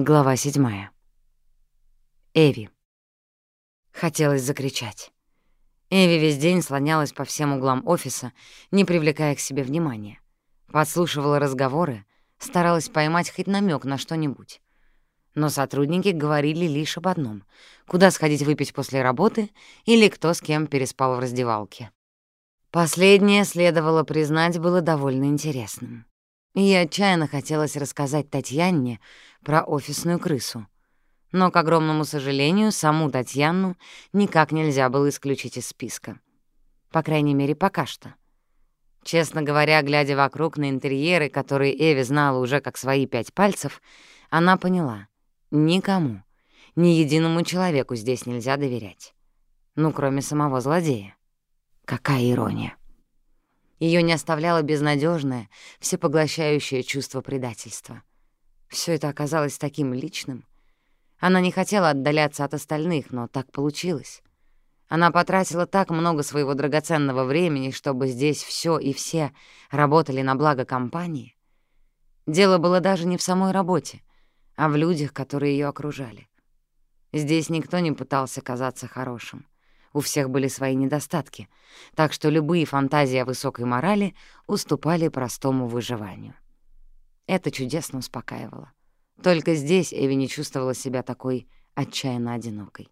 Глава седьмая. Эви. Хотелось закричать. Эви весь день слонялась по всем углам офиса, не привлекая к себе внимания. Подслушивала разговоры, старалась поймать хоть намек на что-нибудь. Но сотрудники говорили лишь об одном — куда сходить выпить после работы или кто с кем переспал в раздевалке. Последнее, следовало признать, было довольно интересным. Ей отчаянно хотелось рассказать Татьяне про офисную крысу. Но, к огромному сожалению, саму Татьяну никак нельзя было исключить из списка. По крайней мере, пока что. Честно говоря, глядя вокруг на интерьеры, которые Эви знала уже как свои пять пальцев, она поняла — никому, ни единому человеку здесь нельзя доверять. Ну, кроме самого злодея. Какая ирония. Ее не оставляло безнадежное, всепоглощающее чувство предательства. Все это оказалось таким личным. Она не хотела отдаляться от остальных, но так получилось. Она потратила так много своего драгоценного времени, чтобы здесь все и все работали на благо компании. Дело было даже не в самой работе, а в людях, которые ее окружали. Здесь никто не пытался казаться хорошим. У всех были свои недостатки, так что любые фантазии о высокой морали уступали простому выживанию. Это чудесно успокаивало. Только здесь Эви не чувствовала себя такой отчаянно одинокой.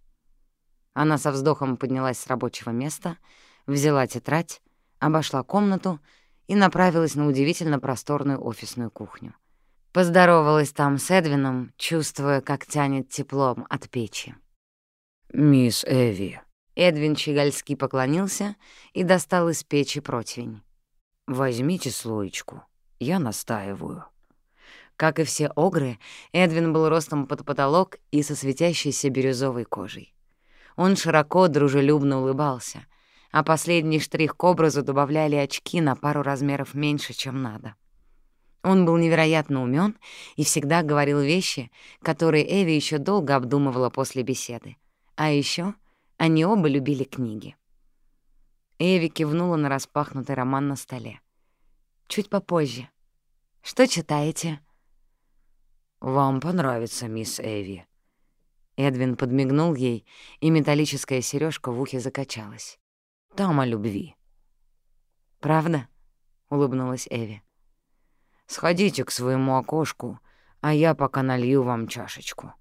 Она со вздохом поднялась с рабочего места, взяла тетрадь, обошла комнату и направилась на удивительно просторную офисную кухню. Поздоровалась там с Эдвином, чувствуя, как тянет теплом от печи. «Мисс Эви», Эдвин Чигальский поклонился и достал из печи противень. «Возьмите слоечку, я настаиваю». Как и все огры, Эдвин был ростом под потолок и со светящейся бирюзовой кожей. Он широко, дружелюбно улыбался, а последний штрих к образу добавляли очки на пару размеров меньше, чем надо. Он был невероятно умен и всегда говорил вещи, которые Эви еще долго обдумывала после беседы. А еще они оба любили книги. Эви кивнула на распахнутый роман на столе. «Чуть попозже. Что читаете?» «Вам понравится, мисс Эви». Эдвин подмигнул ей, и металлическая сережка в ухе закачалась. «Там о любви». «Правда?» — улыбнулась Эви. «Сходите к своему окошку, а я пока налью вам чашечку».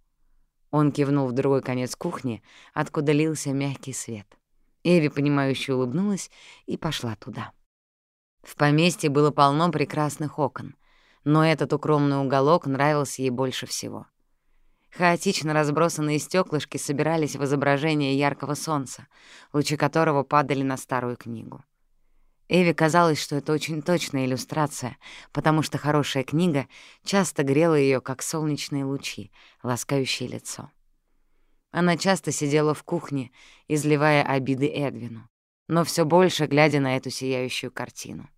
Он кивнул в другой конец кухни, откуда лился мягкий свет. Эви, понимающе улыбнулась и пошла туда. В поместье было полно прекрасных окон, но этот укромный уголок нравился ей больше всего. Хаотично разбросанные стеклышки собирались в изображение яркого солнца, лучи которого падали на старую книгу. Эви казалось, что это очень точная иллюстрация, потому что хорошая книга часто грела ее, как солнечные лучи, ласкающие лицо. Она часто сидела в кухне, изливая обиды Эдвину, но все больше глядя на эту сияющую картину.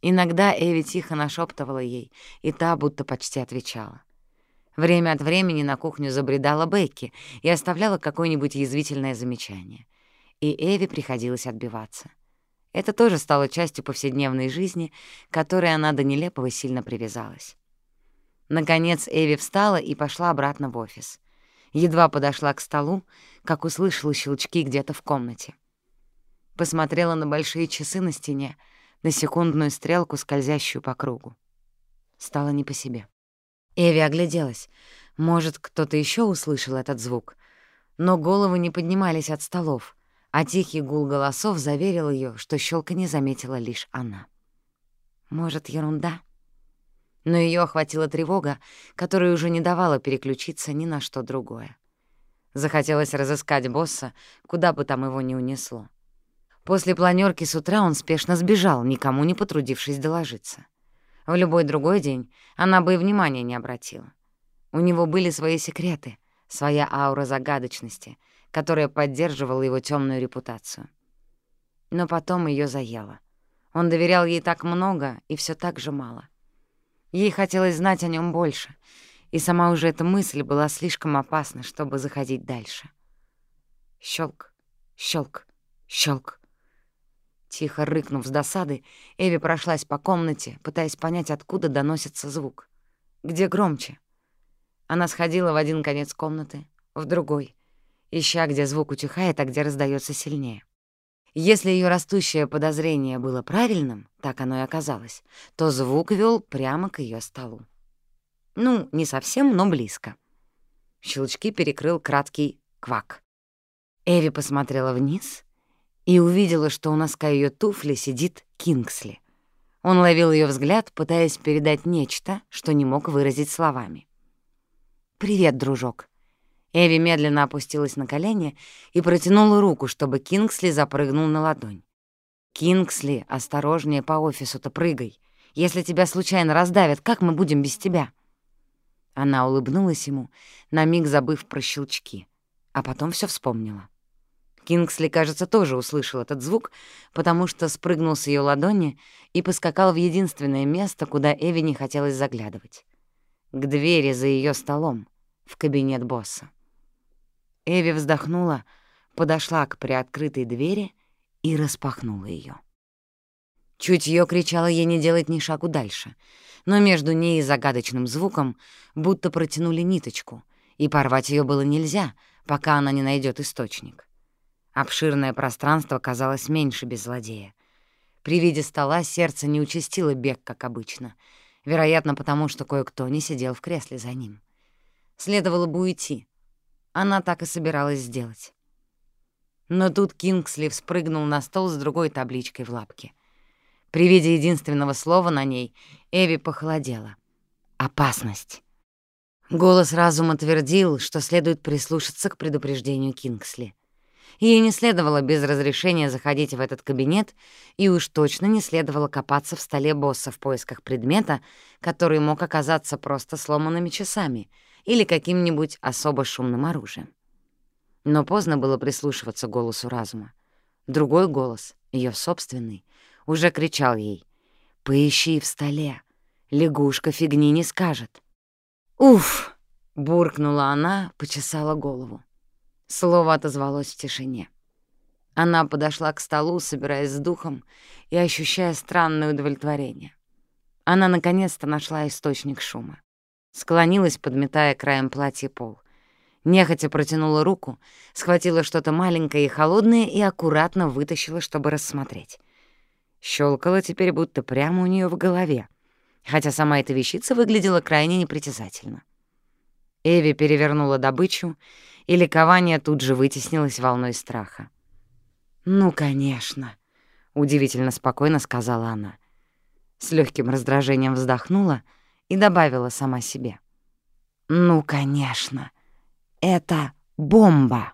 Иногда Эви тихо нашептывала ей, и та будто почти отвечала. Время от времени на кухню забредала Бекки и оставляла какое-нибудь язвительное замечание. И Эви приходилось отбиваться — это тоже стало частью повседневной жизни, которой она до нелепого сильно привязалась. Наконец Эви встала и пошла обратно в офис. Едва подошла к столу, как услышала щелчки где-то в комнате. Посмотрела на большие часы на стене, на секундную стрелку, скользящую по кругу. Стало не по себе. Эви огляделась. Может, кто-то еще услышал этот звук. Но головы не поднимались от столов — а тихий гул голосов заверил ее, что щелка не заметила лишь она. Может, ерунда? Но ее охватила тревога, которая уже не давала переключиться ни на что другое. Захотелось разыскать босса, куда бы там его ни унесло. После планерки с утра он спешно сбежал, никому не потрудившись доложиться. В любой другой день она бы и внимания не обратила. У него были свои секреты, своя аура загадочности — которая поддерживала его темную репутацию. Но потом ее заело. Он доверял ей так много и все так же мало. Ей хотелось знать о нем больше, и сама уже эта мысль была слишком опасна, чтобы заходить дальше. Щелк, щелк, щелк. Тихо рыкнув с досады, Эви прошлась по комнате, пытаясь понять, откуда доносится звук. Где громче? Она сходила в один конец комнаты, в другой, ища, где звук утихает, а где раздается сильнее. Если ее растущее подозрение было правильным, так оно и оказалось, то звук вел прямо к ее столу. Ну, не совсем, но близко. Щелчки перекрыл краткий квак. Эви посмотрела вниз и увидела, что у носка ее туфли сидит Кингсли. Он ловил ее взгляд, пытаясь передать нечто, что не мог выразить словами. «Привет, дружок». Эви медленно опустилась на колени и протянула руку, чтобы Кингсли запрыгнул на ладонь. «Кингсли, осторожнее по офису-то прыгай. Если тебя случайно раздавят, как мы будем без тебя?» Она улыбнулась ему, на миг забыв про щелчки, а потом все вспомнила. Кингсли, кажется, тоже услышал этот звук, потому что спрыгнул с ее ладони и поскакал в единственное место, куда Эви не хотелось заглядывать. К двери за ее столом в кабинет босса. Эви вздохнула, подошла к приоткрытой двери и распахнула ее. Чутье кричало ей не делать ни шагу дальше, но между ней и загадочным звуком будто протянули ниточку, и порвать ее было нельзя, пока она не найдет источник. Обширное пространство казалось меньше без злодея. При виде стола сердце не участило бег, как обычно, вероятно, потому что кое-кто не сидел в кресле за ним. Следовало бы уйти. Она так и собиралась сделать. Но тут Кингсли вспрыгнул на стол с другой табличкой в лапке. При виде единственного слова на ней Эви похолодела. «Опасность». Голос разума твердил, что следует прислушаться к предупреждению Кингсли. Ей не следовало без разрешения заходить в этот кабинет, и уж точно не следовало копаться в столе босса в поисках предмета, который мог оказаться просто сломанными часами — или каким-нибудь особо шумным оружием. Но поздно было прислушиваться голосу разума. Другой голос, ее собственный, уже кричал ей «Поищи в столе, лягушка фигни не скажет». «Уф!» — буркнула она, почесала голову. Слово отозвалось в тишине. Она подошла к столу, собираясь с духом и ощущая странное удовлетворение. Она наконец-то нашла источник шума. Склонилась, подметая краем платья пол. Нехотя протянула руку, схватила что-то маленькое и холодное и аккуратно вытащила, чтобы рассмотреть. Щелкала теперь будто прямо у нее в голове, хотя сама эта вещица выглядела крайне непритязательно. Эви перевернула добычу, и ликование тут же вытеснилось волной страха. «Ну, конечно», — удивительно спокойно сказала она. С легким раздражением вздохнула — и добавила сама себе. «Ну, конечно, это бомба!»